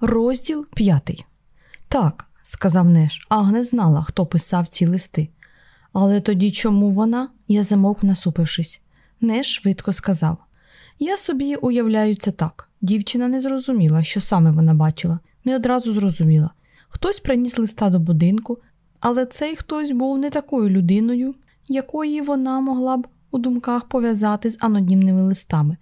Розділ п'ятий. Так, сказав Неш, Агнес знала, хто писав ці листи. Але тоді чому вона? Я замовк, насупившись. Неш швидко сказав: Я собі уявляю це так. Дівчина не зрозуміла, що саме вона бачила, не одразу зрозуміла. Хтось приніс листа до будинку, але цей хтось був не такою людиною, якої вона могла б у думках пов'язати з анонімними листами.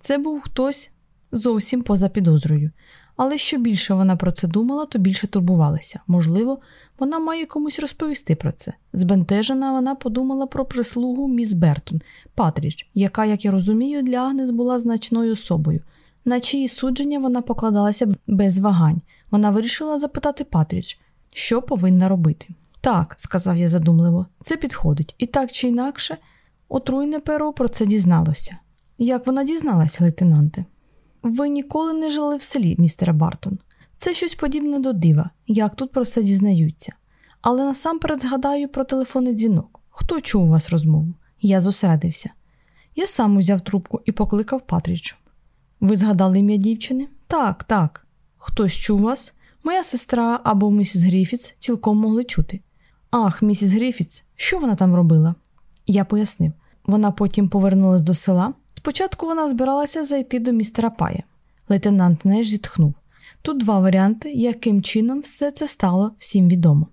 Це був хтось зовсім поза підозрою. Але що більше вона про це думала, то більше турбувалася. Можливо, вона має комусь розповісти про це. Збентежена вона подумала про прислугу міс Бертон, Патріч, яка, як я розумію, для Агнес була значною особою. На чиї судження вона покладалася без вагань. Вона вирішила запитати Патріч, що повинна робити. Так, сказав я задумливо, це підходить. І так чи інакше, отруйне перо про це дізналося. Як вона дізналася, лейтенанте? Ви ніколи не жили в селі, містере Бартон. Це щось подібне до дива, як тут про це дізнаються. Але насамперед згадаю про телефонний дзвінок. Хто чув у вас розмову? Я зосередився. Я сам узяв трубку і покликав Патріч. Ви згадали ім'я дівчини? Так, так. Хтось чув вас? Моя сестра або місіс Гріфіц цілком могли чути. Ах, місіс Гріфіц, що вона там робила? Я пояснив. Вона потім повернулась до села. Спочатку вона збиралася зайти до містера Пая. Лейтенант Неш зітхнув. Тут два варіанти, яким чином все це стало всім відомо.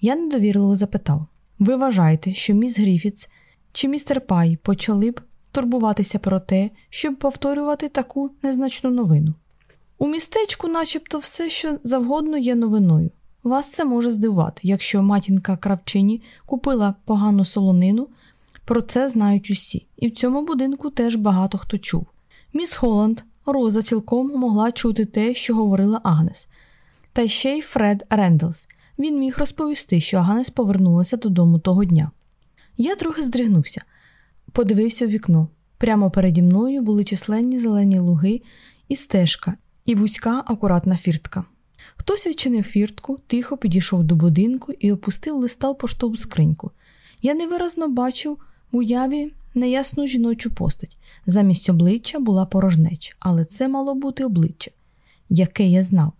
Я недовірливо запитав: ви вважаєте, що міс Гріфіц чи містер Пай почали б турбуватися про те, щоб повторювати таку незначну новину? У містечку, начебто, все, що завгодно є новиною. Вас це може здивувати, якщо матінка кравчині купила погану солонину, про це знають усі, і в цьому будинку теж багато хто чув. Міс Холланд, Роза цілком могла чути те, що говорила Агнес. Та ще й Фред Рендлс. Він міг розповісти, що Агнес повернулася додому того дня. Я трохи здригнувся, подивився в вікно. Прямо переді мною були численні зелені луги і стежка, і вузька акуратна фіртка. Хтось відчинив фіртку, тихо підійшов до будинку і опустив листа в поштову скриньку. Я невиразно бачив уяві неясну жіночу постать. Замість обличчя була порожнеча, але це мало бути обличчя, яке я знав.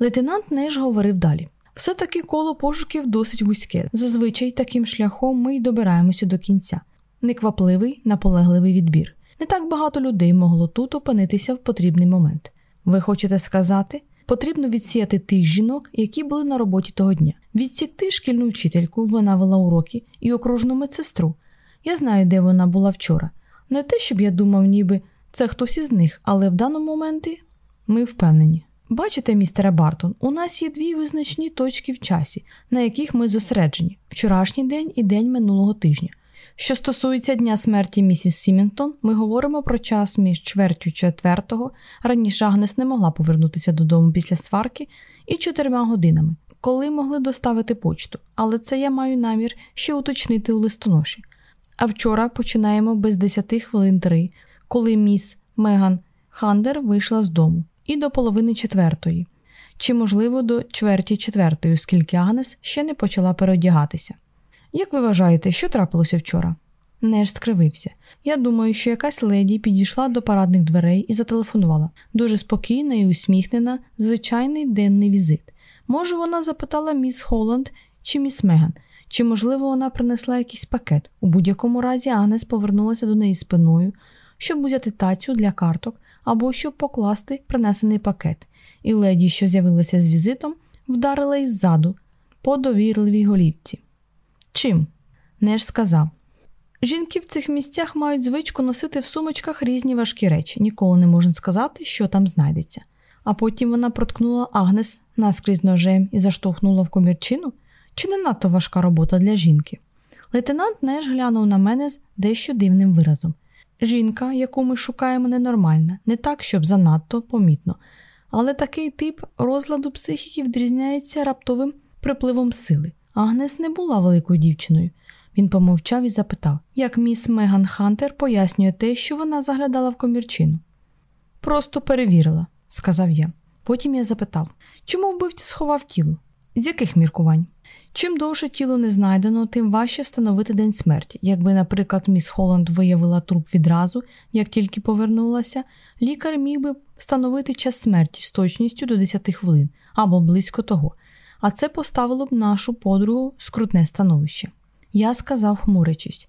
Лейтенант Неш говорив далі. Все таки коло пошуків досить вузьке. Зазвичай таким шляхом ми й добираємося до кінця. Неквапливий, наполегливий відбір. Не так багато людей могло тут опинитися в потрібний момент. Ви хочете сказати, потрібно відсіяти тих жінок, які були на роботі того дня, відсікти шкільну вчительку, вона вела уроки, і окружну медсестру. Я знаю, де вона була вчора. Не те, щоб я думав, ніби це хтось із них, але в даному моменті ми впевнені. Бачите, містере Бартон, у нас є дві визначні точки в часі, на яких ми зосереджені вчорашній день і день минулого тижня. Що стосується дня смерті місіс Сімінтон, ми говоримо про час між чвертю четвертого, раніше Агнес не могла повернутися додому після сварки і чотирма годинами, коли могли доставити почту, але це я маю намір ще уточнити у листоноші. А вчора починаємо без 10 хвилин три, коли міс Меган Хандер вийшла з дому, і до половини четвертої, чи, можливо, до чверті четвертої, оскільки Агнес ще не почала переодягатися. Як ви вважаєте, що трапилося вчора? Неш скривився. Я думаю, що якась леді підійшла до парадних дверей і зателефонувала. Дуже спокійна і усміхнена, звичайний денний візит. Може, вона запитала міс Холланд чи міс Меган, чи, можливо, вона принесла якийсь пакет. У будь-якому разі Агнес повернулася до неї спиною, щоб взяти тацю для карток або щоб покласти принесений пакет, і леді, що з'явилася з візитом, вдарила із ззаду по довірливій голівці. Чим? Неш сказав. Жінки в цих місцях мають звичку носити в сумочках різні важкі речі, ніколи не можна сказати, що там знайдеться. А потім вона проткнула Агнес наскрізь ножем і заштовхнула в комірчину. Чи не надто важка робота для жінки? Лейтенант Неш глянув на мене з дещо дивним виразом. Жінка, яку ми шукаємо, ненормальна, не так, щоб занадто помітно, але такий тип розладу психіки відрізняється раптовим припливом сили. Агнес не була великою дівчиною. Він помовчав і запитав, як міс Меган Хантер пояснює те, що вона заглядала в комірчину. Просто перевірила, сказав я. Потім я запитав, чому вбивця сховав тіло? З яких міркувань? Чим довше тіло не знайдено, тим важче встановити день смерті. Якби, наприклад, міс Холланд виявила труп відразу, як тільки повернулася, лікар міг би встановити час смерті з точністю до 10 хвилин або близько того, а це поставило б нашу подругу в скрутне становище. Я сказав, хмурячись.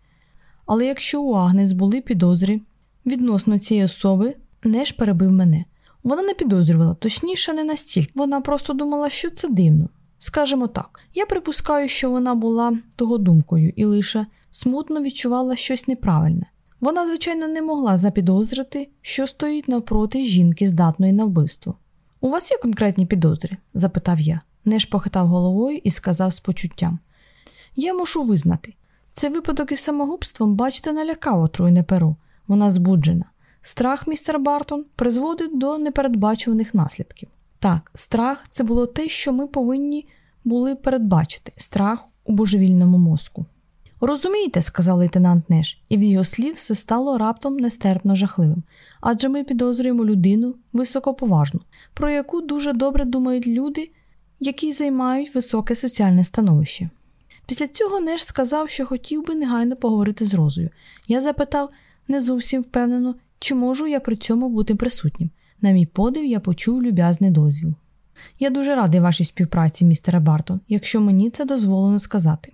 Але якщо у Агнес були підозри відносно цієї особи, Неш перебив мене. Вона не підозрювала, точніше, не настільки. Вона просто думала, що це дивно. Скажемо так, я припускаю, що вона була того думкою і лише смутно відчувала щось неправильне. Вона, звичайно, не могла запідозрити, що стоїть навпроти жінки, здатної на вбивство. У вас є конкретні підозри? запитав я. Неш похитав головою і сказав з почуттям. Я мушу визнати. Цей випадок із самогубством, бачите, налякав отруйне перо. Вона збуджена. Страх, містер Бартон, призводить до непередбачуваних наслідків. Так, страх це було те, що ми повинні були передбачити страх у божевільному мозку. Розумієте, сказав лейтенант Неш, і в його слів все стало раптом нестерпно жахливим, адже ми підозрюємо людину високоповажну, про яку дуже добре думають люди, які займають високе соціальне становище. Після цього Неш сказав, що хотів би негайно поговорити з Розою. Я запитав не зовсім впевнено, чи можу я при цьому бути присутнім. На мій подив, я почув люб'язний дозвіл. Я дуже радий вашій співпраці, містере Бартон, якщо мені це дозволено сказати.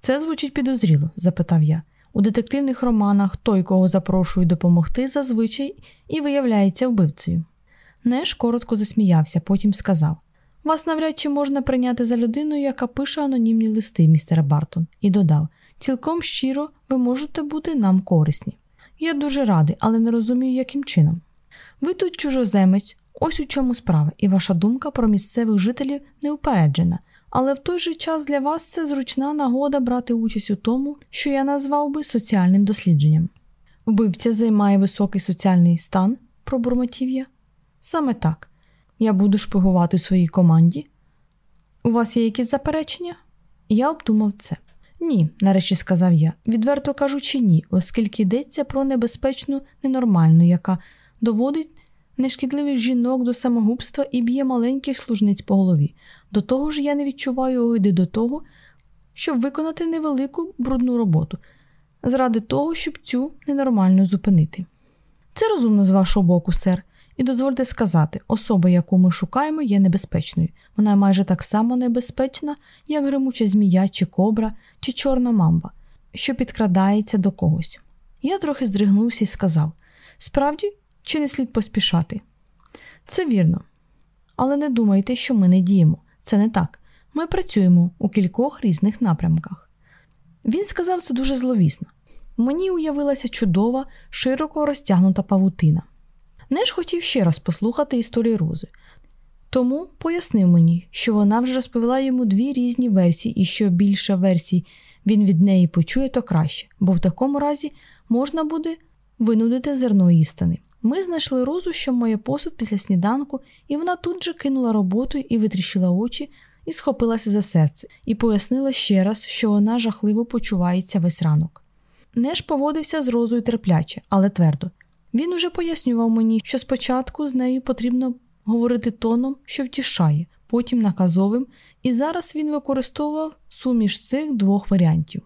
Це звучить підозріло? запитав я. У детективних романах той, кого запрошують допомогти, зазвичай і виявляється вбивцею. Неш коротко засміявся, потім сказав Вас навряд чи можна прийняти за людину, яка пише анонімні листи, містере Бартон, і додав цілком щиро ви можете бути нам корисні. Я дуже радий, але не розумію, яким чином. Ви тут чужоземець, ось у чому справа, і ваша думка про місцевих жителів неупереджена, але в той же час для вас це зручна нагода брати участь у тому, що я назвав би соціальним дослідженням. Вбивця займає високий соціальний стан, пробурмотів я. Саме так. Я буду шпигувати своїй команді. У вас є якісь заперечення? Я обдумав це. Ні, нарешті сказав я, відверто кажучи, ні, оскільки йдеться про небезпечну ненормальну, яка доводить нешкідливих жінок до самогубства і б'є маленьких служниць по голові. До того ж, я не відчуваю огиди до того, щоб виконати невелику брудну роботу, заради того, щоб цю ненормальну зупинити. Це розумно з вашого боку, сер, і дозвольте сказати, особа, яку ми шукаємо, є небезпечною. Вона майже так само небезпечна, як гримуча змія, чи кобра, чи чорна мамба, що підкрадається до когось. Я трохи здригнувся і сказав: справді, чи не слід поспішати? Це вірно. Але не думайте, що ми не діємо. Це не так. Ми працюємо у кількох різних напрямках. Він сказав це дуже зловісно. Мені уявилася чудова, широко розтягнута павутина. Неш хотів ще раз послухати історію Рози, тому пояснив мені, що вона вже розповіла йому дві різні версії, і що більше версій він від неї почує, то краще, бо в такому разі можна буде винудити зерно істини. Ми знайшли розу, що моє посуд після сніданку, і вона тут же кинула роботу і витріщила очі, і схопилася за серце, і пояснила ще раз, що вона жахливо почувається весь ранок. Неш поводився з розою терпляче, але твердо. Він уже пояснював мені, що спочатку з нею потрібно говорити тоном, що втішає, потім наказовим, і зараз він використовував суміш цих двох варіантів.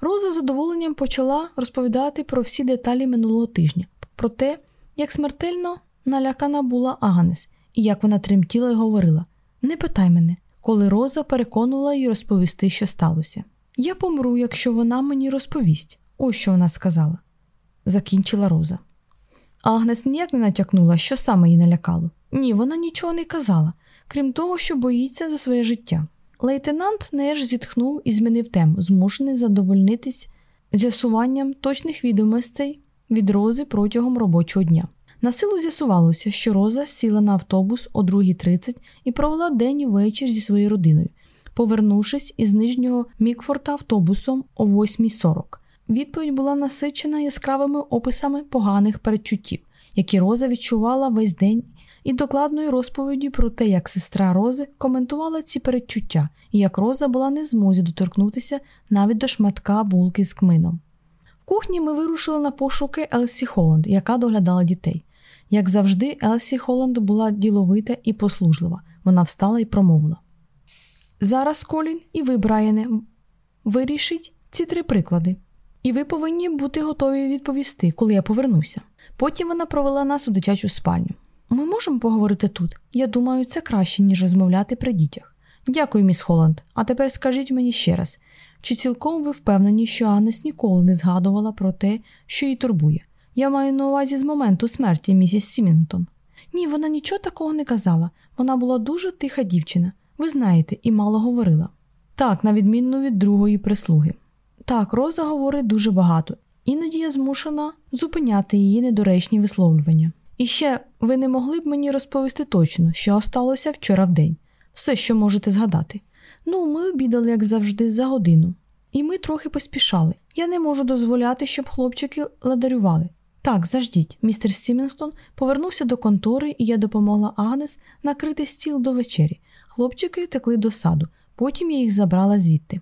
Роза з задоволенням почала розповідати про всі деталі минулого тижня, про те, як смертельно налякана була Аганес, і як вона тремтіла і говорила: Не питай мене, коли Роза переконувала її розповісти, що сталося. Я помру, якщо вона мені розповість. Ось що вона сказала. Закінчила Роза. Агнес ніяк не натякнула, що саме її налякало. Ні, вона нічого не казала, крім того, що боїться за своє життя. Лейтенант неж зітхнув і змінив тему, змушений задовольнитись з'ясуванням точних відомостей від Рози протягом робочого дня. На силу з'ясувалося, що Роза сіла на автобус о 2.30 і провела день і вечір зі своєю родиною, повернувшись із нижнього Мікфорта автобусом о 8.40. Відповідь була насичена яскравими описами поганих передчуттів, які Роза відчувала весь день, і докладною розповіді про те, як сестра Рози коментувала ці передчуття і як Роза була не змозі доторкнутися навіть до шматка булки з кмином. Кухні ми вирушили на пошуки Елсі Холланд, яка доглядала дітей. Як завжди, Елсі Холланд була діловита і послужлива. Вона встала і промовила: Зараз Колін і ви, Брайане, вирішіть ці три приклади. І ви повинні бути готові відповісти, коли я повернуся. Потім вона провела нас у дитячу спальню. Ми можемо поговорити тут. Я думаю, це краще, ніж розмовляти при дітях. Дякую, міс Холланд. А тепер скажіть мені ще раз, чи цілком ви впевнені, що Аннес ніколи не згадувала про те, що її турбує? Я маю на увазі з моменту смерті місіс Сімінтон. Ні, вона нічого такого не казала. Вона була дуже тиха дівчина, ви знаєте, і мало говорила. Так, на відміну від другої прислуги. Так, Роза говорить дуже багато, іноді я змушена зупиняти її недоречні висловлювання. І ще ви не могли б мені розповісти точно, що сталося вчора в день. Все, що можете згадати. Ну, ми обідали, як завжди, за годину, і ми трохи поспішали. Я не можу дозволяти, щоб хлопчики ладарювали. Так, заждіть, містер Сімінстон повернувся до контори, і я допомогла Агнес накрити стіл до вечері. Хлопчики втекли до саду, потім я їх забрала звідти.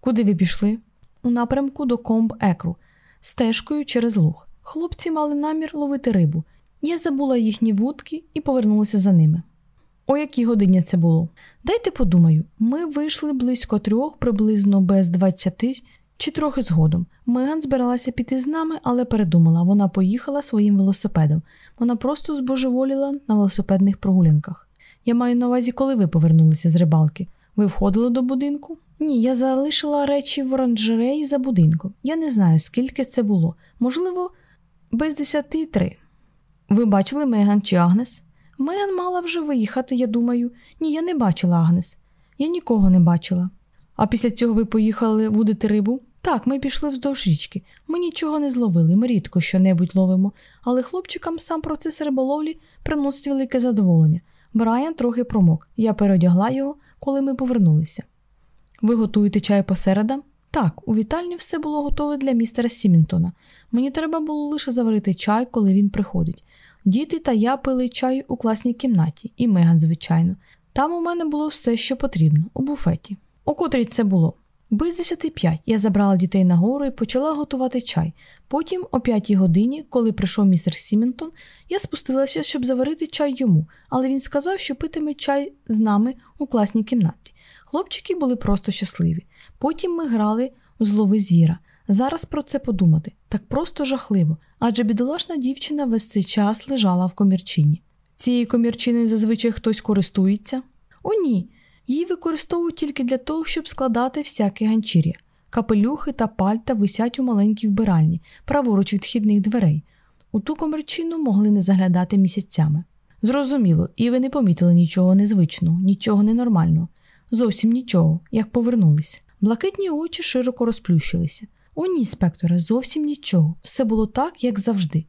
Куди ви пішли? У напрямку до комб екру, стежкою через луг. Хлопці мали намір ловити рибу. Я забула їхні вудки і повернулася за ними. О якій годині це було? Дайте подумаю, ми вийшли близько трьох, приблизно без двадцяти чи трохи згодом. Меган збиралася піти з нами, але передумала. Вона поїхала своїм велосипедом. Вона просто збожеволіла на велосипедних прогулянках. Я маю на увазі, коли ви повернулися з рибалки. Ви входили до будинку? Ні, я залишила речі в оранжереї за будинком. Я не знаю, скільки це було. Можливо, без десяти три. Ви бачили Меган чи Агнес? Меган мала вже виїхати, я думаю. Ні, я не бачила Агнес. Я нікого не бачила. А після цього ви поїхали вудити рибу? Так, ми пішли вздовж річки. Ми нічого не зловили, ми рідко що-небудь ловимо, але хлопчикам сам процес риболовлі приносить велике задоволення. Брайан трохи промок. Я переодягла його, коли ми повернулися. Ви готуєте чай посередам? Так, у вітальні все було готове для містера Сімінтона. Мені треба було лише заварити чай, коли він приходить. Діти та я пили чай у класній кімнаті, і Меган, звичайно. Там у мене було все, що потрібно, у буфеті. У котрій це було? Без десяти п'ять я забрала дітей нагору і почала готувати чай. Потім, о п'ятій годині, коли прийшов містер Сімінтон, я спустилася, щоб заварити чай йому, але він сказав, що питиме чай з нами у класній кімнаті. Хлопчики були просто щасливі. Потім ми грали у злови звіра. Зараз про це подумати так просто жахливо, адже бідолашна дівчина весь цей час лежала в комірчині. Цією комірчиною зазвичай хтось користується? О, ні. Її використовують тільки для того, щоб складати всяке ганчір'я. Капелюхи та пальта висять у маленькій вбиральні, праворуч від вхідних дверей. У ту комірчину могли не заглядати місяцями. Зрозуміло, і ви не помітили нічого незвичного, нічого ненормального. Зовсім нічого, як повернулись. Блакитні очі широко розплющилися. О, ні, спекторе, зовсім нічого. Все було так, як завжди.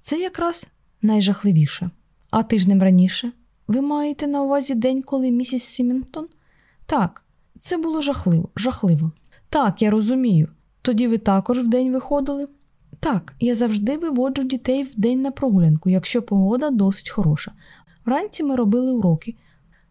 Це якраз найжахливіше. А тижнем раніше ви маєте на увазі день, коли місіс Сімінтон? Так, це було жахливо, жахливо. Так, я розумію. Тоді ви також вдень виходили? Так, я завжди виводжу дітей вдень на прогулянку, якщо погода досить хороша. Вранці ми робили уроки.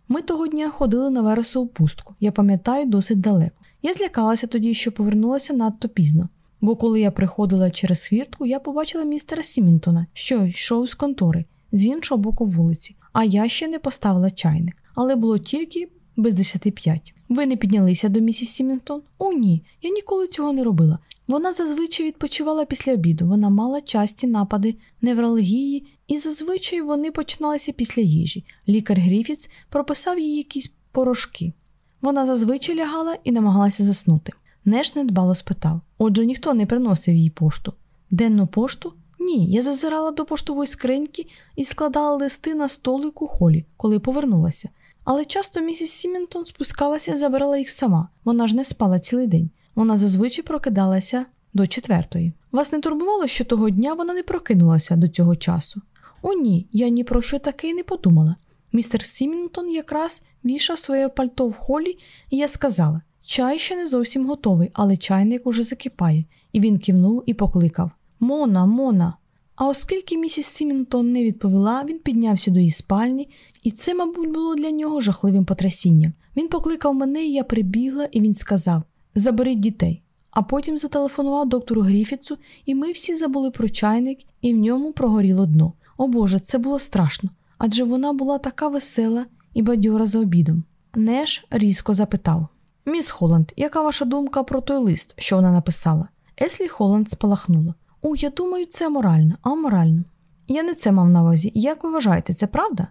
Ми того дня ходили на вересову пустку, я пам'ятаю, досить далеко. Я злякалася тоді, що повернулася надто пізно, бо коли я приходила через хвіртку, я побачила містера Сімінтона, що йшов з контори з іншого боку вулиці, а я ще не поставила чайник, але було тільки без десяти п'ять. Ви не піднялися до місіс Сімінтон? О, ні, я ніколи цього не робила. Вона зазвичай відпочивала після обіду, вона мала часті напади невралгії, і зазвичай вони починалися після їжі. Лікар Гріфіц прописав їй якісь порошки. Вона зазвичай лягала і намагалася заснути. Неш недбало спитав отже, ніхто не приносив їй пошту. Денну пошту? Ні, я зазирала до поштової скриньки і складала листи на столику холі, коли повернулася. Але часто місіс Сімінтон спускалася і забирала їх сама. Вона ж не спала цілий день. Вона зазвичай прокидалася до четвертої. Вас не турбувало, що того дня вона не прокинулася до цього часу? О, ні, я ні про що таке й не подумала. Містер Сімінтон якраз вішав своє пальто в холі, і я сказала: чай ще не зовсім готовий, але чайник уже закипає, і він кивнув і покликав Мона, Мона. А оскільки місіс Сімінтон не відповіла, він піднявся до її спальні, і це, мабуть, було для нього жахливим потрясінням. Він покликав мене, і я прибігла, і він сказав: Заберіть дітей. А потім зателефонував доктору Гріфіцу, і ми всі забули про чайник, і в ньому прогоріло дно. О Боже, це було страшно адже вона була така весела і бадьора за обідом. Неш різко запитав Міс Холланд, яка ваша думка про той лист, що вона написала? Еслі Холланд спалахнула. О, я думаю, це морально, а морально. Я не це мав на увазі. Як ви вважаєте, це правда?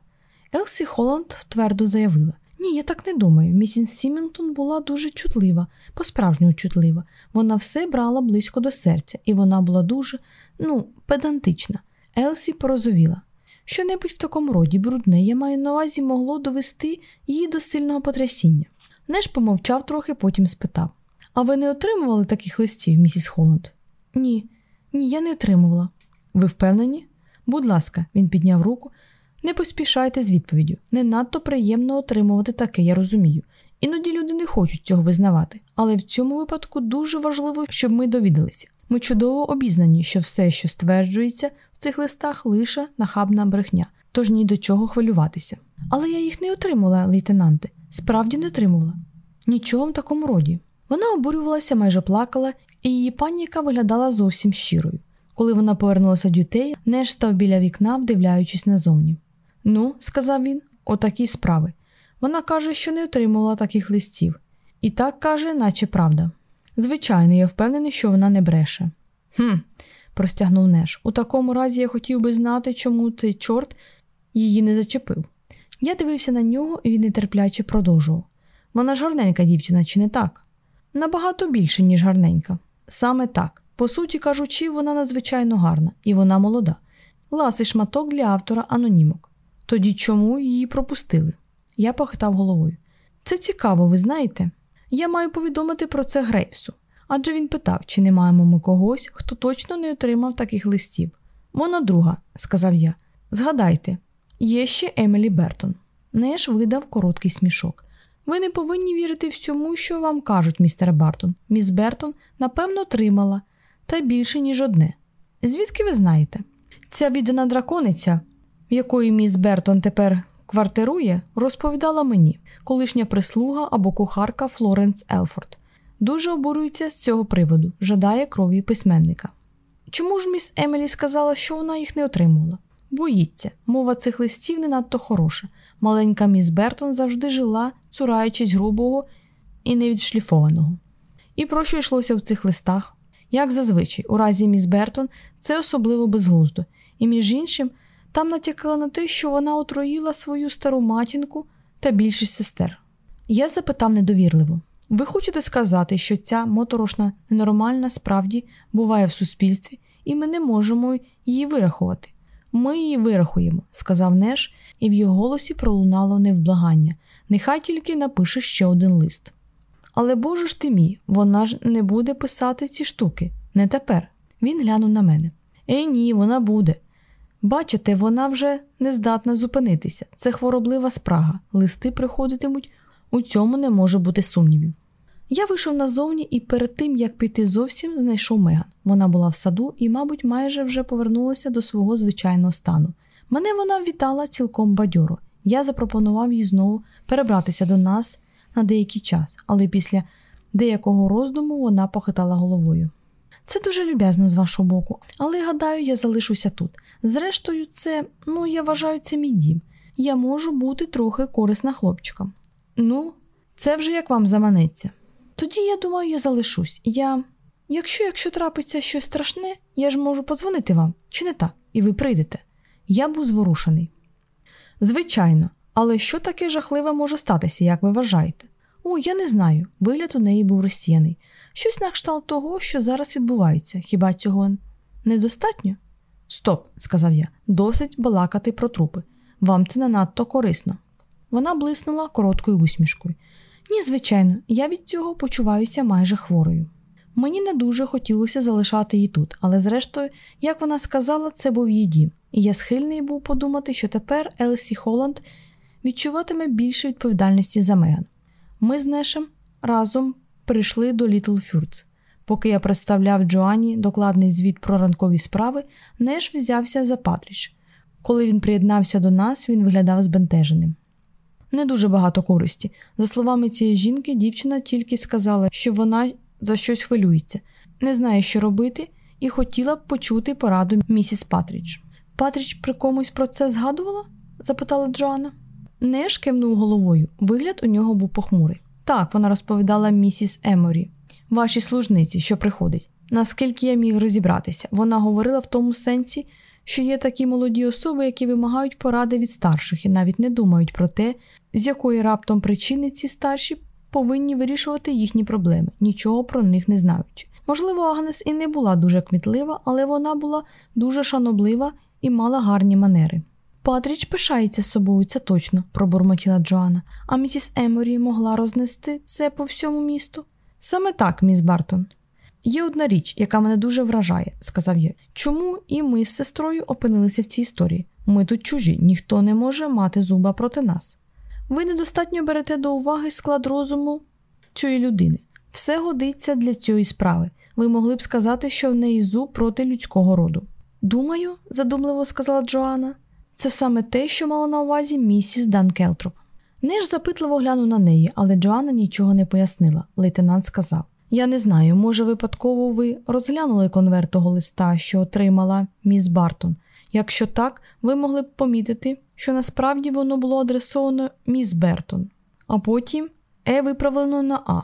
Елсі Холланд твердо заявила. Ні, я так не думаю. Місіс Сімінтон була дуже чутлива, по-справжньому чутлива. Вона все брала близько до серця, і вона була дуже, ну, педантична. Елсі порозовіла. Що-небудь в такому роді брудне, я маю на увазі, могло довести її до сильного потрясіння. Неш помовчав трохи, потім спитав: А ви не отримували таких листів, місіс Холланд? Ні, ні, я не отримувала. Ви впевнені? Будь ласка, він підняв руку. Не поспішайте з відповіддю. Не надто приємно отримувати таке, я розумію. Іноді люди не хочуть цього визнавати, але в цьому випадку дуже важливо, щоб ми довідалися. Ми чудово обізнані, що все, що стверджується цих листах, лише нахабна брехня, тож ні до чого хвилюватися. Але я їх не отримала, лейтенанте, справді не отримувала. Нічого в такому роді. Вона обурювалася, майже плакала, і її паніка виглядала зовсім щирою. Коли вона повернулася до дітей, Неш став біля вікна, вдивляючись назовні. Ну, сказав він, отакі справи. Вона каже, що не отримувала таких листів. І так каже, наче правда. Звичайно, я впевнений, що вона не бреше. Хм, простягнув Неш. У такому разі я хотів би знати, чому цей чорт її не зачепив. Я дивився на нього і він нетерпляче продовжував. Вона ж гарненька дівчина, чи не так? Набагато більше, ніж гарненька. Саме так. По суті кажучи, вона надзвичайно гарна, і вона молода. Ласий шматок для автора анонімок. Тоді чому її пропустили? Я похитав головою. Це цікаво, ви знаєте? Я маю повідомити про це Грейвсу, адже він питав, чи не маємо ми когось, хто точно не отримав таких листів. Вона друга, сказав я. Згадайте, є ще Емілі Бертон. Неш видав короткий смішок. Ви не повинні вірити всьому, що вам кажуть, містер Бартон. Міс Бертон, напевно, отримала, та більше, ніж одне. Звідки ви знаєте? Ця віддана дракониця, в якої міс Бертон тепер квартирує, розповідала мені, колишня прислуга або кухарка Флоренс Елфорд. Дуже обурюється з цього приводу, жадає крові письменника. Чому ж міс Емілі сказала, що вона їх не отримувала? Боїться, мова цих листів не надто хороша. Маленька міс Бертон завжди жила, цураючись грубого і невідшліфованого. І про що йшлося в цих листах? Як зазвичай, у разі міс Бертон це особливо безглуздо, і, між іншим, там натякала на те, що вона отруїла свою стару матінку та більшість сестер. Я запитав недовірливо: ви хочете сказати, що ця моторошна ненормальна справді буває в суспільстві, і ми не можемо її вирахувати? Ми її вирахуємо, сказав Неш, і в його голосі пролунало невблагання. Нехай тільки напише ще один лист. Але Боже ж ти мій, вона ж не буде писати ці штуки, не тепер. Він глянув на мене. Ей ні, вона буде. Бачите, вона вже не здатна зупинитися. Це хвороблива спрага. Листи приходитимуть, у цьому не може бути сумнівів. Я вийшов назовні і перед тим, як піти зовсім, знайшов Меган. Вона була в саду і, мабуть, майже вже повернулася до свого звичайного стану. Мене вона вітала цілком бадьоро. Я запропонував їй знову перебратися до нас на деякий час, але після деякого роздуму вона похитала головою. Це дуже люб'язно з вашого боку, але гадаю, я залишуся тут. Зрештою, це, ну, я вважаю, це мій дім. Я можу бути трохи корисна хлопчикам. Ну, це вже як вам заманеться. Тоді, я думаю, я залишусь. Я. Якщо якщо трапиться щось страшне, я ж можу подзвонити вам, чи не так, і ви прийдете. Я був зворушений. Звичайно, але що таке жахливе може статися, як ви вважаєте? О, я не знаю. Вигляд у неї був розсіяний. Щось на кшталт того, що зараз відбувається. Хіба цього недостатньо? Стоп, сказав я, досить балакати про трупи. Вам це не надто корисно. Вона блиснула короткою усмішкою. Ні, звичайно, я від цього почуваюся майже хворою. Мені не дуже хотілося залишати її тут, але, зрештою, як вона сказала, це був її дім, і я схильний був подумати, що тепер Елсі Холланд відчуватиме більше відповідальності за Меган. Ми з Нешем разом прийшли до Літл Фюрц. Поки я представляв Джоанні докладний звіт про ранкові справи, Неш взявся за Патріч. Коли він приєднався до нас, він виглядав збентеженим. Не дуже багато користі. За словами цієї жінки, дівчина тільки сказала, що вона за щось хвилюється, не знає, що робити, і хотіла б почути пораду місіс Патріч. Патріч при комусь про це згадувала? запитала Джоанна. Неш кивнув головою. Вигляд у нього був похмурий. Так, вона розповідала місіс Еморі, вашій служниці, що приходить. Наскільки я міг розібратися, вона говорила в тому сенсі, що є такі молоді особи, які вимагають поради від старших і навіть не думають про те, з якої раптом причини ці старші повинні вирішувати їхні проблеми, нічого про них не знаючи. Можливо, Агнес і не була дуже кмітлива, але вона була дуже шаноблива і мала гарні манери. Патріч пишається собою, це точно, пробурмотіла Джоанна, а місіс Еморі могла рознести це по всьому місту. Саме так, міс Бартон. Є одна річ, яка мене дуже вражає, сказав я. Чому і ми з сестрою опинилися в цій історії? Ми тут чужі, ніхто не може мати зуба проти нас. Ви недостатньо берете до уваги склад розуму цієї людини. Все годиться для цієї справи. Ви могли б сказати, що в неї зуб проти людського роду. Думаю, задумливо сказала Джоанна, це саме те, що мала на увазі місіс Дан Келтроп. Неж запитливо глянув на неї, але Джоанна нічого не пояснила. Лейтенант сказав: Я не знаю, може, випадково ви розглянули конверт того листа, що отримала міс Бартон. Якщо так, ви могли б помітити, що насправді воно було адресовано міс Бертон, а потім Е виправлено на А.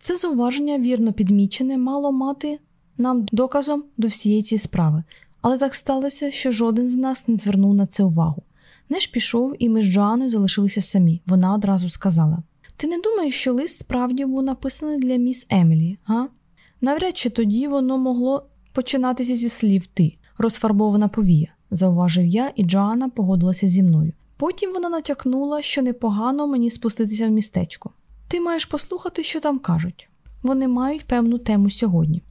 Це зауваження, вірно підмічене, мало мати нам доказом до всієї цієї справи, але так сталося, що жоден з нас не звернув на це увагу. Неш пішов, і ми з Джоаною залишилися самі. Вона одразу сказала: Ти не думаєш, що лист справді був написаний для міс Емілі, га? Навряд чи тоді воно могло починатися зі слів ти, розфарбована повія, зауважив я, і Джоанна погодилася зі мною. Потім вона натякнула, що непогано мені спуститися в містечко. Ти маєш послухати, що там кажуть. Вони мають певну тему сьогодні.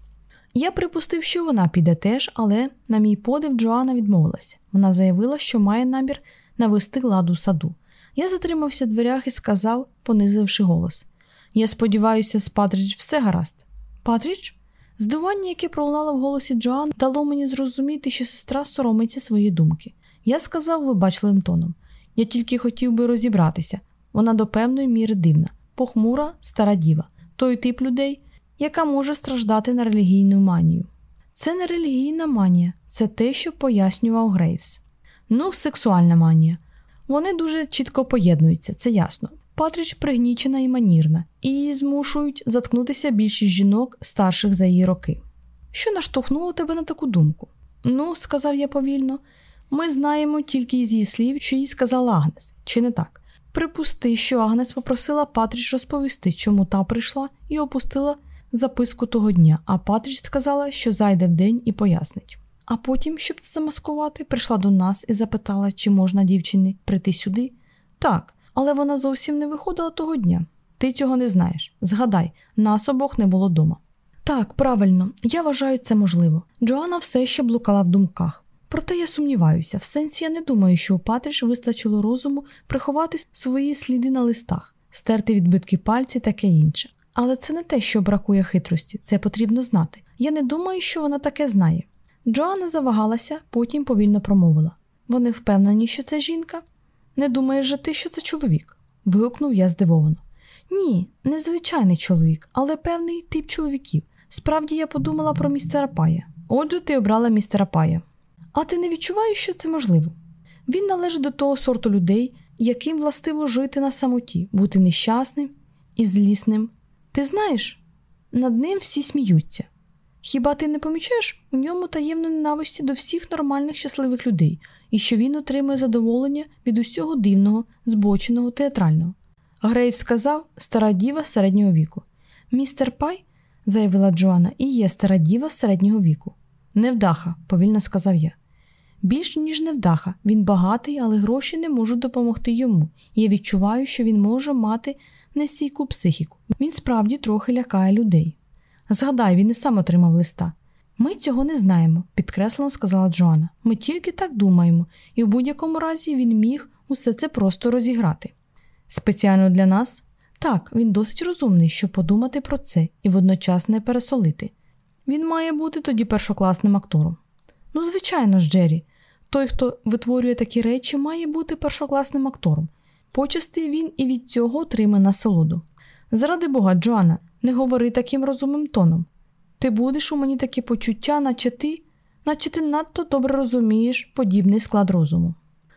Я припустив, що вона піде теж, але, на мій подив, Джоанна відмовилася. Вона заявила, що має намір навести ладу саду. Я затримався в дверях і сказав, понизивши голос: Я сподіваюся, з Патріч все гаразд. Патріч? Здивування, яке пролунало в голосі Джоан, дало мені зрозуміти, що сестра соромиться свої думки. Я сказав вибачливим тоном: я тільки хотів би розібратися. Вона до певної міри дивна, похмура, стара діва, той тип людей, яка може страждати на релігійну манію. Це не релігійна манія, це те, що пояснював Грейвс. Ну, сексуальна манія. Вони дуже чітко поєднуються, це ясно. Патріч пригнічена і манірна, і змушують заткнутися більшість жінок, старших за її роки. Що наштовхнуло тебе на таку думку? Ну, сказав я повільно, ми знаємо тільки із її слів, що їй сказала Агнес, чи не так? Припусти, що Агнес попросила Патріч розповісти, чому та прийшла, і опустила записку того дня, а Патріч сказала, що зайде в день і пояснить. А потім, щоб це замаскувати, прийшла до нас і запитала, чи можна дівчині прийти сюди. Так, але вона зовсім не виходила того дня. Ти цього не знаєш. Згадай, нас обох не було дома. Так, правильно, я вважаю це можливо. Джоанна все ще блукала в думках. Проте я сумніваюся, в сенсі я не думаю, що у Патріч вистачило розуму приховати свої сліди на листах, стерти відбитки пальці таке інше. Але це не те, що бракує хитрості, це потрібно знати. Я не думаю, що вона таке знає. Джоанна завагалася, потім повільно промовила. Вони впевнені, що це жінка? Не думаєш же ти, що це чоловік? вигукнув я здивовано. Ні, не звичайний чоловік, але певний тип чоловіків. Справді я подумала про містера Пая. Отже, ти обрала містера Пая. А ти не відчуваєш, що це можливо? Він належить до того сорту людей, яким властиво жити на самоті, бути нещасним і злісним. Ти знаєш, над ним всі сміються. Хіба ти не помічаєш у ньому таємну ненависті до всіх нормальних щасливих людей і що він отримує задоволення від усього дивного, збоченого, театрального? Грейв сказав стара діва середнього віку. Містер Пай, заявила Джоанна, і є стара діва середнього віку. Невдаха, повільно сказав я. Більш ніж невдаха, він багатий, але гроші не можуть допомогти йому, я відчуваю, що він може мати нестійку психіку. Він справді трохи лякає людей. Згадай, він і сам отримав листа. Ми цього не знаємо, підкреслено сказала Джоанна. Ми тільки так думаємо, і в будь-якому разі він міг усе це просто розіграти. Спеціально для нас? Так, він досить розумний, щоб подумати про це і водночас не пересолити. Він має бути тоді першокласним актором. Ну, звичайно ж, Джері, той, хто витворює такі речі, має бути першокласним актором. Почасти він і від цього отримає насолоду. Заради Бога, Джоанна, не говори таким розумним тоном. Ти будеш у мені такі почуття, наче ти, наче ти надто добре розумієш подібний склад розуму.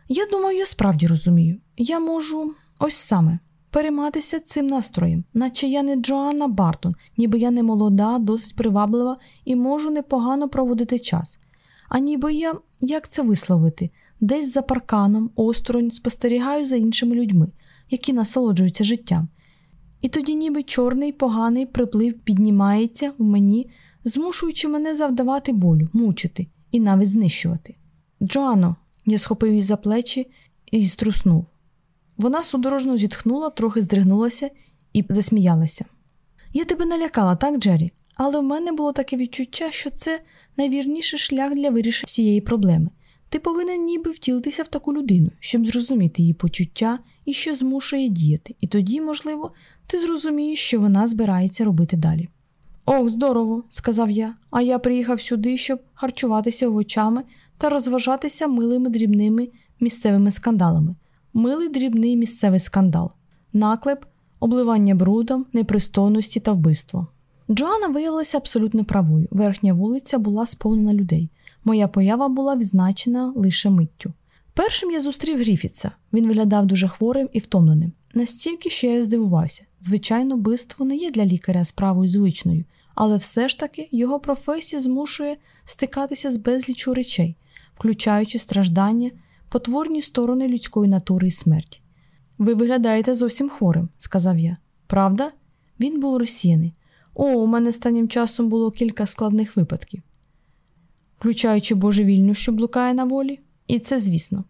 Я думаю, я справді розумію. Я можу ось саме перейматися цим настроєм, наче я не Джоанна Бартон, ніби я не молода, досить приваблива і можу непогано проводити час. А ніби я, як це висловити, десь за парканом, осторонь спостерігаю за іншими людьми, які насолоджуються життям. І тоді, ніби чорний поганий приплив піднімається в мені, змушуючи мене завдавати болю, мучити і навіть знищувати. Джоанно, я схопив її за плечі і струснув. Вона судорожно зітхнула, трохи здригнулася і засміялася. Я тебе налякала, так, Джері? Але в мене було таке відчуття, що це найвірніший шлях для вирішення цієї проблеми. Ти повинен ніби втілитися в таку людину, щоб зрозуміти її почуття і що змушує діяти, і тоді, можливо, ти зрозумієш, що вона збирається робити далі. Ох, здорово, сказав я, а я приїхав сюди, щоб харчуватися овочами та розважатися милими дрібними місцевими скандалами. Милий дрібний місцевий скандал, наклеп, обливання брудом, непристойності та вбивство. Джоанна виявилася абсолютно правою. Верхня вулиця була сповнена людей. Моя поява була відзначена лише миттю. Першим я зустрів Гріфітса. Він виглядав дуже хворим і втомленим. Настільки, що я здивувався. Звичайно, бивство не є для лікаря справою звичною, але все ж таки його професія змушує стикатися з безлічу речей, включаючи страждання, потворні сторони людської натури і смерті. Ви виглядаєте зовсім хворим, сказав я. Правда? Він був розсіяний. О, у мене останнім часом було кілька складних випадків, включаючи божевільню, що блукає на волі, і це звісно.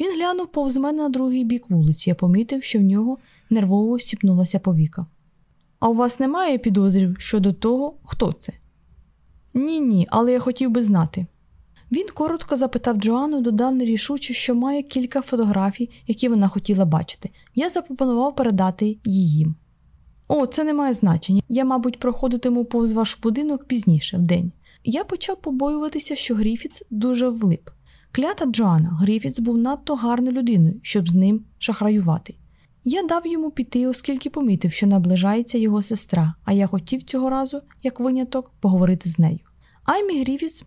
Він глянув повз мене на другий бік вулиці, я помітив, що в нього нервово сіпнулася повіка. А у вас немає підозрів щодо того, хто це? Ні, ні, але я хотів би знати. Він коротко запитав Джоанну, додав нерішуче, що має кілька фотографій, які вона хотіла бачити. Я запропонував передати її. О, це не має значення. Я, мабуть, проходитиму повз ваш будинок пізніше, в день. Я почав побоюватися, що Гріфіц дуже влип. Клята Джоанна, Гріфіц був надто гарною людиною, щоб з ним шахраювати. Я дав йому піти, оскільки помітив, що наближається його сестра, а я хотів цього разу, як виняток, поговорити з нею. Аймі Гріфіц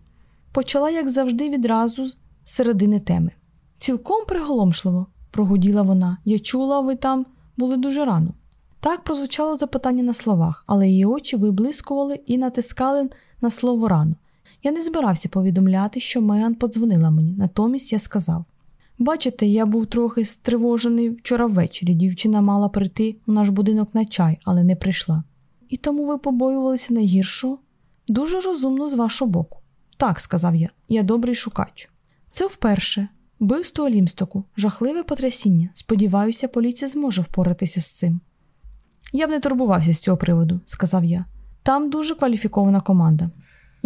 почала, як завжди, відразу з середини теми. Цілком приголомшливо, прогуділа вона. Я чула, ви там були дуже рано. Так прозвучало запитання на словах, але її очі виблискували і натискали на слово рано. Я не збирався повідомляти, що Меган подзвонила мені, натомість я сказав: Бачите, я був трохи стривожений вчора ввечері. Дівчина мала прийти у наш будинок на чай, але не прийшла. І тому ви побоювалися найгіршого? Дуже розумно з вашого боку. Так, сказав я, я добрий шукач. Це вперше. Бивство Олімстоку, жахливе потрясіння. Сподіваюся, поліція зможе впоратися з цим. Я б не турбувався з цього приводу, сказав я. Там дуже кваліфікована команда.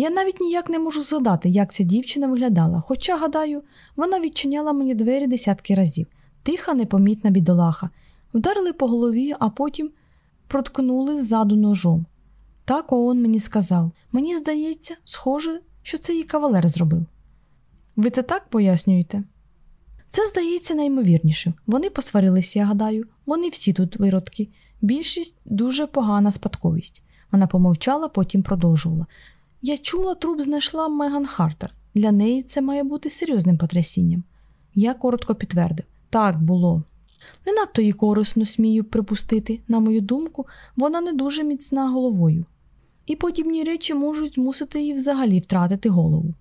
Я навіть ніяк не можу згадати, як ця дівчина виглядала, хоча, гадаю, вона відчиняла мені двері десятки разів, тиха, непомітна бідолаха, вдарили по голові, а потім проткнули ззаду ножом. Так Оон мені сказав мені здається, схоже, що це її кавалер зробив. Ви це так пояснюєте? Це здається наймовірнішим. Вони посварилися, я гадаю, вони всі тут виродки. Більшість дуже погана спадковість. Вона помовчала, потім продовжувала. Я чула, труп знайшла Меган Хартер. Для неї це має бути серйозним потрясінням. Я коротко підтвердив так було. Не надто їй корисно смію припустити, на мою думку, вона не дуже міцна головою. І подібні речі можуть змусити її взагалі втратити голову.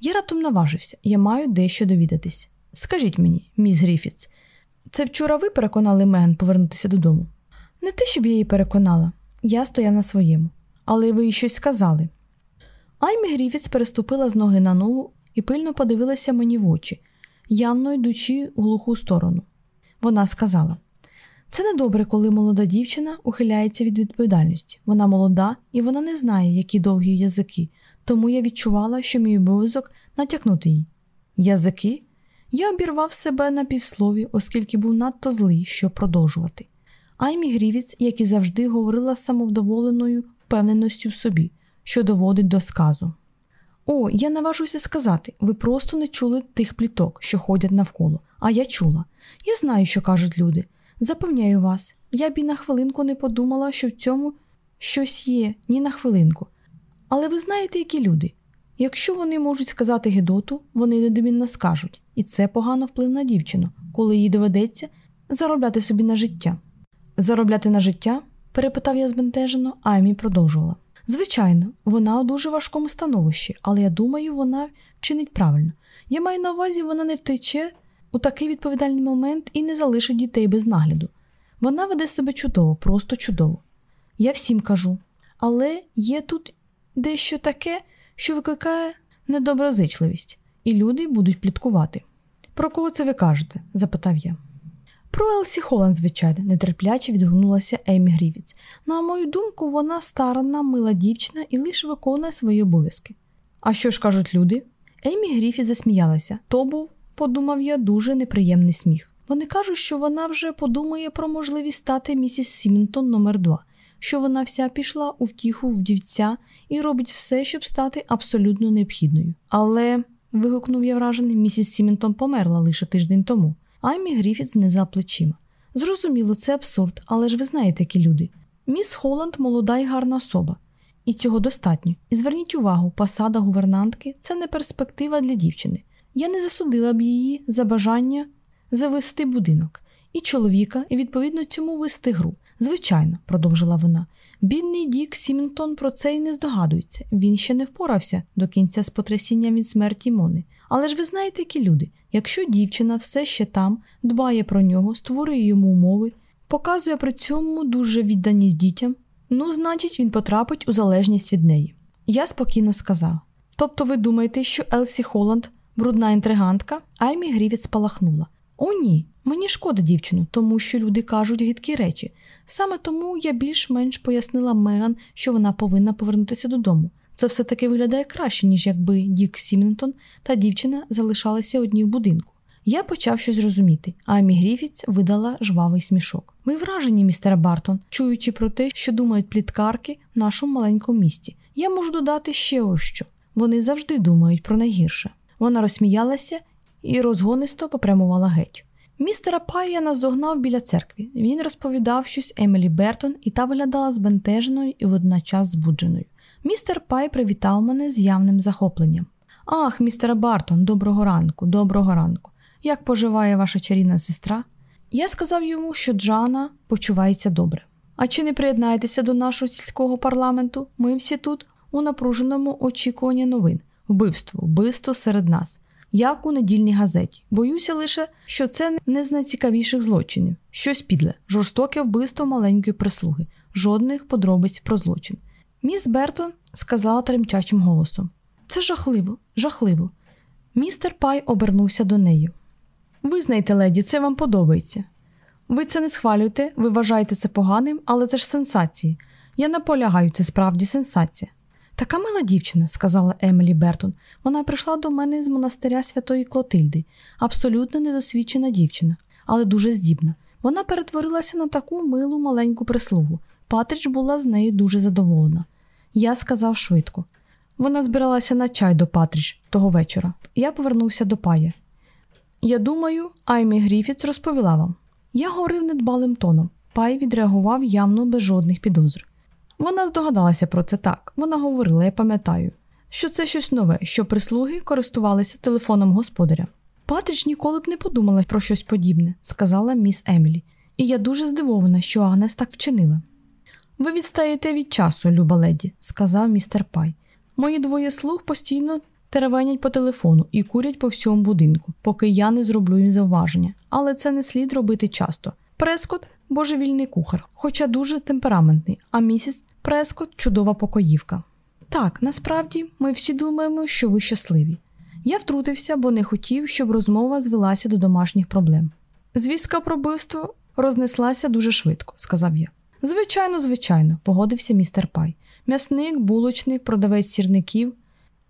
Я раптом наважився, я маю дещо довідатись. Скажіть мені, міс Гріфіц, це вчора ви переконали Меган повернутися додому? Не те, щоб я її переконала, я стояв на своєму, але ви їй щось сказали. Аймі Гріфіц переступила з ноги на ногу і пильно подивилася мені в очі, явно йдучи в глуху сторону. Вона сказала: це недобре, коли молода дівчина ухиляється від відповідальності. Вона молода і вона не знає, які довгі язики, тому я відчувала, що мій обов'язок натякнути їй. Язики? Я обірвав себе на півслові, оскільки був надто злий, щоб продовжувати. Аймі Грівіц, як і завжди, говорила самовдоволеною впевненістю в собі, що доводить до сказу. О, я наважуся сказати, ви просто не чули тих пліток, що ходять навколо, а я чула. Я знаю, що кажуть люди. Запевняю вас, я б і на хвилинку не подумала, що в цьому щось є, ні на хвилинку. Але ви знаєте, які люди. Якщо вони можуть сказати Гедоту, вони недомінно скажуть і це погано вплив на дівчину, коли їй доведеться заробляти собі на життя. Заробляти на життя? перепитав я збентежено, а Емі продовжувала. Звичайно, вона у дуже важкому становищі, але я думаю, вона чинить правильно. Я маю на увазі, вона не втече у такий відповідальний момент і не залишить дітей без нагляду. Вона веде себе чудово, просто чудово. Я всім кажу. Але є тут дещо таке, що викликає недоброзичливість, і люди будуть пліткувати. Про кого це ви кажете? запитав я. Про Елсі Холланд, звичайно, нетерпляче відгукнулася Емі Грівіц. На мою думку, вона старана, мила дівчина і лише виконує свої обов'язки. А що ж кажуть люди? Емі Гріфі засміялася. То був, подумав я, дуже неприємний сміх. Вони кажуть, що вона вже подумає про можливість стати місіс Сімінтон номер 2 що вона вся пішла у втіху вдівця і робить все, щоб стати абсолютно необхідною. Але, вигукнув я вражений, місіс Сімінтон померла лише тиждень тому. Аймі Гріфіт знизав плечима. Зрозуміло, це абсурд, але ж ви знаєте, які люди. Міс Холланд молода і гарна особа. І цього достатньо. І зверніть увагу, посада гувернантки це не перспектива для дівчини. Я не засудила б її за бажання завести будинок і чоловіка, і відповідно цьому вести гру. Звичайно, продовжила вона. Бідний Дік Сімінтон про це й не здогадується. Він ще не впорався до кінця з потрясінням від смерті Мони. Але ж ви знаєте, які люди. Якщо дівчина все ще там, дбає про нього, створює йому умови, показує при цьому дуже відданість дітям, ну, значить, він потрапить у залежність від неї. Я спокійно сказав. Тобто ви думаєте, що Елсі Холланд брудна інтригантка? Аймі Грівіт спалахнула. О, ні, мені шкода дівчину, тому що люди кажуть гидкі речі. Саме тому я більш-менш пояснила Меган, що вона повинна повернутися додому. Це все таки виглядає краще, ніж якби Дік Сімінтон та дівчина залишалися одні в будинку. Я почав щось розуміти, а Амі Гріфіц видала жвавий смішок. Ми вражені, містер Бартон, чуючи про те, що думають пліткарки в нашому маленькому місті. Я можу додати ще ось що. Вони завжди думають про найгірше. Вона розсміялася і розгонисто попрямувала геть. Містера Пая наздогнав біля церкви. Він розповідав щось Емілі Бертон, і та виглядала збентеженою і водночас збудженою. Містер Пай привітав мене з явним захопленням. Ах, містер Бартон, доброго ранку, доброго ранку. Як поживає ваша чарівна сестра? Я сказав йому, що Джана почувається добре. А чи не приєднаєтеся до нашого сільського парламенту? Ми всі тут у напруженому очікуванні новин. Вбивство, вбивство серед нас як у недільній газеті. Боюся лише, що це не з найцікавіших злочинів, щось підле, жорстоке вбивство маленької прислуги, жодних подробиць про злочин. Міс Бертон сказала тремчачим голосом: Це жахливо, жахливо. Містер Пай обернувся до неї. Визнайте, леді, це вам подобається. Ви це не схвалюєте, ви вважаєте це поганим, але це ж сенсації. Я наполягаю, це справді сенсація. Така мила дівчина, сказала Емілі Бертон. Вона прийшла до мене з монастиря Святої Клотильди, абсолютно недосвідчена дівчина, але дуже здібна. Вона перетворилася на таку милу маленьку прислугу. Патріч була з нею дуже задоволена. Я сказав швидко. Вона збиралася на чай до Патріч того вечора. Я повернувся до пая. Я думаю, Аймі Гріфіц розповіла вам. Я говорив недбалим тоном. Пай відреагував явно без жодних підозр. Вона здогадалася про це так. Вона говорила, я пам'ятаю, що це щось нове, що прислуги користувалися телефоном господаря. Патріч ніколи б не подумала про щось подібне, сказала міс Емілі, і я дуже здивована, що Агнес так вчинила. Ви відстаєте від часу, люба леді, сказав містер Пай. Мої двоє слуг постійно теревенять по телефону і курять по всьому будинку, поки я не зроблю їм зауваження, але це не слід робити часто. Прескот божевільний кухар, хоча дуже темпераментний, а місіс Прескот чудова покоївка. Так, насправді ми всі думаємо, що ви щасливі. Я втрутився, бо не хотів, щоб розмова звелася до домашніх проблем. Звістка про вбивство рознеслася дуже швидко, сказав я. Звичайно, звичайно, погодився містер Пай. М'ясник, булочник, продавець сірників.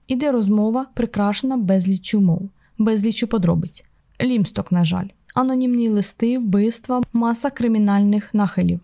Іде розмова, прикрашена безліччю мов, безліччю подробиць. Лімсток, на жаль анонімні листи, вбивства, маса кримінальних нахилів.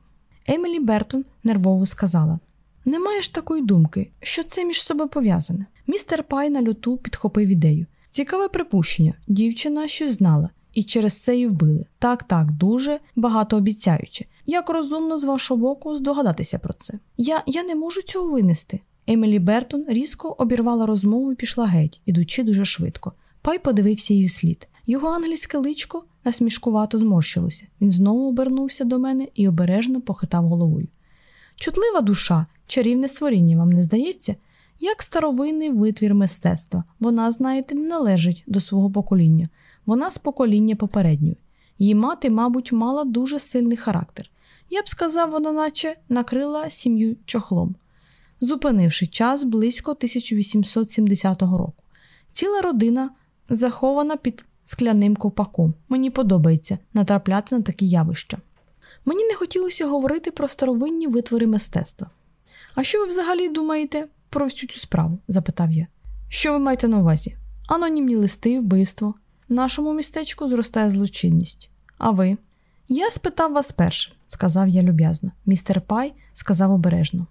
Емілі Бертон нервово сказала: Не маєш такої думки, що це між собою пов'язане. Містер Пай на люту підхопив ідею. Цікаве припущення, дівчина щось знала, і через це її вбили. Так, так, дуже багатообіцяюче. Як розумно з вашого боку здогадатися про це? Я я не можу цього винести. Емілі Бертон різко обірвала розмову і пішла геть, ідучи дуже швидко. Пай подивився її вслід. Його ангельське личко насмішкувато зморщилося. Він знову обернувся до мене і обережно похитав головою. Чутлива душа, чарівне створіння, вам не здається? Як старовинний витвір мистецтва, вона, знаєте, не належить до свого покоління, вона з покоління попередньої. Її мати, мабуть, мала дуже сильний характер. Я б сказав, вона наче накрила сім'ю чохлом, зупинивши час близько 1870 року. Ціла родина захована під скляним ковпаком. Мені подобається натрапляти на такі явища. Мені не хотілося говорити про старовинні витвори мистецтва. А що ви взагалі думаєте про всю цю справу? запитав я. Що ви маєте на увазі? Анонімні листи, вбивство. В нашому містечку зростає злочинність. А ви? Я спитав вас перше, сказав я люб'язно. Містер Пай сказав обережно.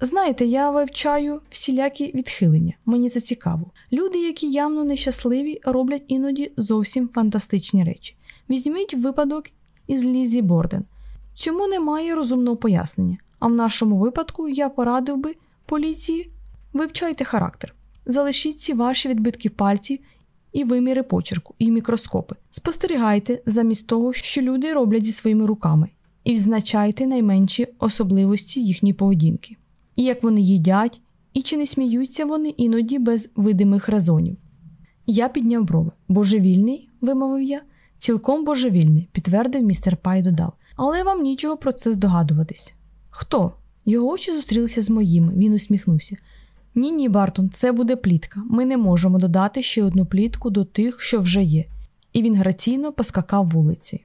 Знаєте, я вивчаю всілякі відхилення, мені це цікаво. Люди, які явно нещасливі, роблять іноді зовсім фантастичні речі. Візьміть випадок із Лізі Борден. Цьому немає розумного пояснення, а в нашому випадку я порадив би поліції вивчайте характер, залишіть ці ваші відбитки пальців і виміри почерку, і мікроскопи. Спостерігайте замість того, що люди роблять зі своїми руками, і відзначайте найменші особливості їхньої поведінки і як вони їдять, і чи не сміються вони іноді без видимих резонів. Я підняв брови. Божевільний, вимовив я, цілком божевільний, підтвердив містер Пай додав. Але вам нічого про це здогадуватись. Хто? Його очі зустрілися з моїми, він усміхнувся. Ні, ні, Бартон, це буде плітка. Ми не можемо додати ще одну плітку до тих, що вже є. І він граційно поскакав вулиці.